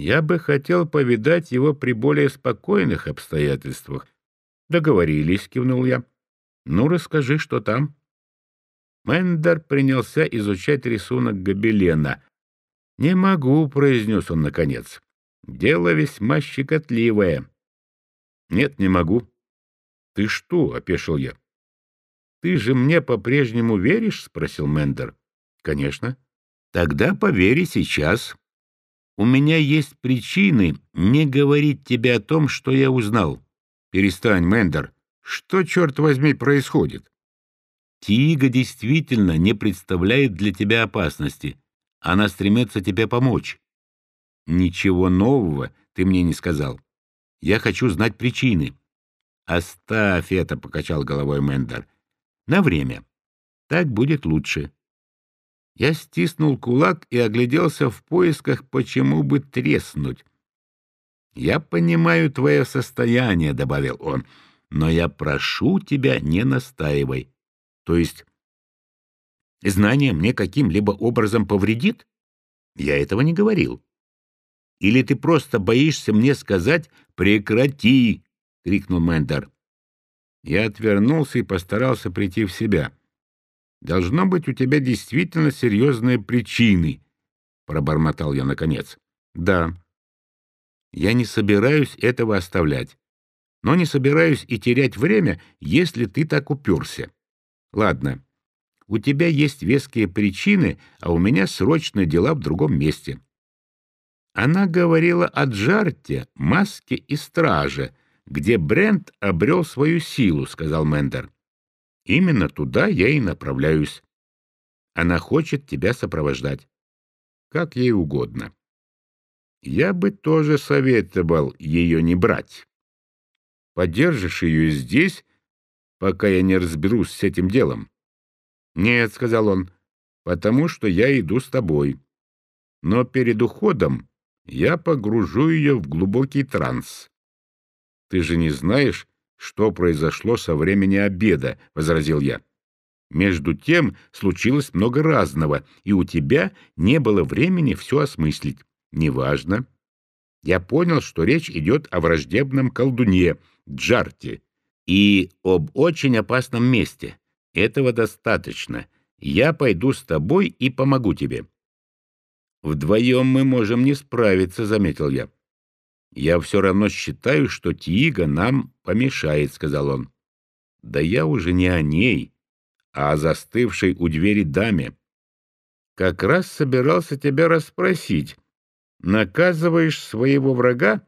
Я бы хотел повидать его при более спокойных обстоятельствах. Договорились, кивнул я. Ну, расскажи, что там. Мендер принялся изучать рисунок гобелена. «Не могу», — произнес он наконец. «Дело весьма щекотливое». «Нет, не могу». «Ты что?» — опешил я. «Ты же мне по-прежнему веришь?» — спросил Мендер. «Конечно». «Тогда повери сейчас. У меня есть причины не говорить тебе о том, что я узнал». «Перестань, Мендер. Что, черт возьми, происходит?» Тига действительно не представляет для тебя опасности. Она стремится тебе помочь. Ничего нового ты мне не сказал. Я хочу знать причины. Оставь это, — покачал головой Мендер. На время. Так будет лучше. Я стиснул кулак и огляделся в поисках, почему бы треснуть. «Я понимаю твое состояние», — добавил он, — «но я прошу тебя, не настаивай. То есть знание мне каким-либо образом повредит? Я этого не говорил. Или ты просто боишься мне сказать «прекрати», — крикнул Мендер. Я отвернулся и постарался прийти в себя. «Должно быть, у тебя действительно серьезные причины», — пробормотал я наконец. «Да. Я не собираюсь этого оставлять, но не собираюсь и терять время, если ты так уперся. Ладно, у тебя есть веские причины, а у меня срочные дела в другом месте. Она говорила о Джарте, Маске и Страже, где Брент обрел свою силу, — сказал Мендер. Именно туда я и направляюсь. Она хочет тебя сопровождать. Как ей угодно. Я бы тоже советовал ее не брать. Подержишь ее здесь, пока я не разберусь с этим делом. — Нет, — сказал он, — потому что я иду с тобой. Но перед уходом я погружу ее в глубокий транс. — Ты же не знаешь, что произошло со времени обеда, — возразил я. Между тем случилось много разного, и у тебя не было времени все осмыслить. Неважно. Я понял, что речь идет о враждебном колдуне, Джарте, и об очень опасном месте. Этого достаточно. Я пойду с тобой и помогу тебе. Вдвоем мы можем не справиться, — заметил я. Я все равно считаю, что Тига нам помешает, — сказал он. Да я уже не о ней, а о застывшей у двери даме. Как раз собирался тебя расспросить. Наказываешь своего врага